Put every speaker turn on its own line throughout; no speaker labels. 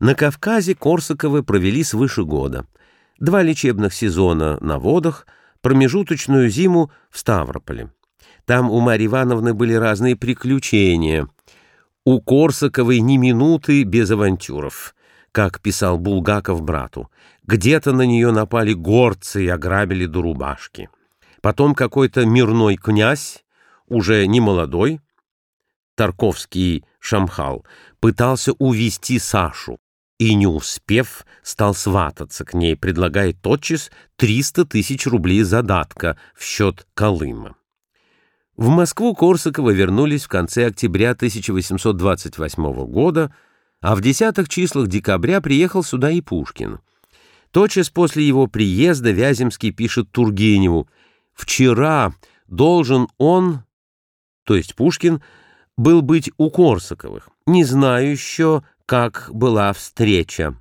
На Кавказе Корсаковы провели свыше года. Два лечебных сезона на водах, промежуточную зиму в Ставрополе. Там у Марьи Ивановны были разные приключения. У Корсаковой ни минуты без авантюров, как писал Булгаков брату. Где-то на нее напали горцы и ограбили до рубашки. Потом какой-то мирной князь, уже не молодой, Тарковский Шамхал, пытался увести Сашу и, не успев, стал свататься к ней, предлагая тотчас 300 тысяч рублей задатка в счет Колыма. В Москву Корсакова вернулись в конце октября 1828 года, а в десятых числах декабря приехал сюда и Пушкин. Тотчас после его приезда Вяземский пишет Тургеневу «Вчера должен он, то есть Пушкин, был быть у Корсаковых. Не знаю еще, как была встреча.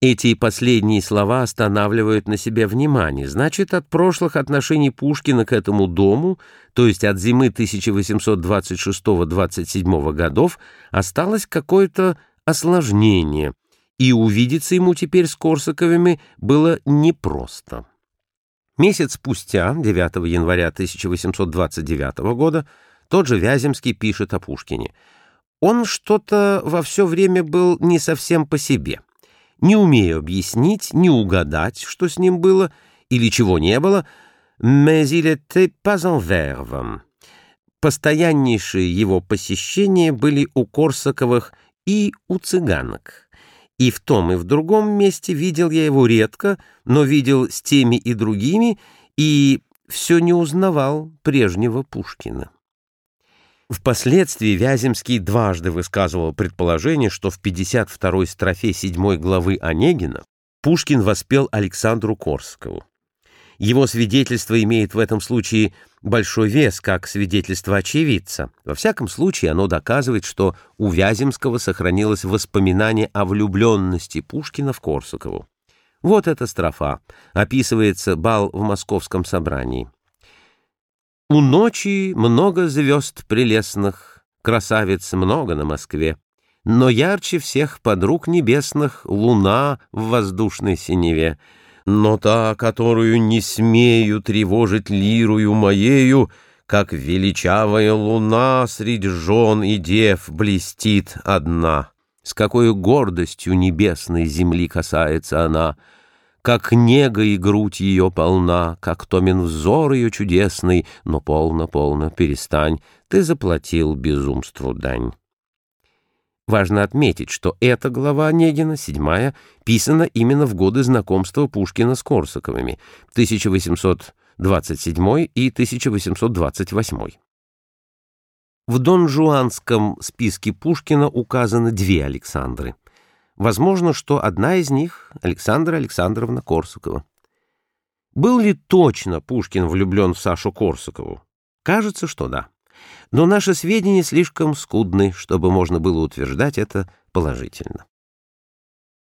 Эти последние слова останавливают на себе внимание. Значит, от прошлых отношений Пушкина к этому дому, то есть от зимы 1826-27 годов, осталось какое-то осложнение, и увидеться ему теперь с Корсаковыми было непросто. Месяц спустя, 9 января 1829 года, тот же Вяземский пишет о Пушкине — он что-то во все время был не совсем по себе. Не умею объяснить, не угадать, что с ним было или чего не было, mais il était pas en verve. Постояннейшие его посещения были у Корсаковых и у цыганок. И в том и в другом месте видел я его редко, но видел с теми и другими, и все не узнавал прежнего Пушкина. Впоследствии Вяземский дважды высказывал предположение, что в 52-й строфе 7 главы Онегина Пушкин воспел Александру Корсакову. Его свидетельство имеет в этом случае большой вес, как свидетельство очевидца. Во всяком случае, оно доказывает, что у Вяземского сохранилось воспоминание о влюбленности Пушкина в Корсакову. Вот эта строфа. Описывается бал в московском собрании. У ночи много звезд прелестных, красавиц много на Москве, но ярче всех подруг небесных луна в воздушной синеве. Но та, которую не смею тревожить лирую моею, как величавая луна среди жен и дев блестит одна. С какой гордостью небесной земли касается она — как нега и грудь ее полна, как томен взор ее чудесный, но полно-полно перестань, ты заплатил безумству дань. Важно отметить, что эта глава Онегина, седьмая, писана именно в годы знакомства Пушкина с Корсаковыми, 1827 и 1828. В Дон-Жуанском списке Пушкина указаны две Александры. Возможно, что одна из них — Александра Александровна Корсакова. Был ли точно Пушкин влюблен в Сашу Корсакову? Кажется, что да. Но наши сведения слишком скудны, чтобы можно было утверждать это положительно.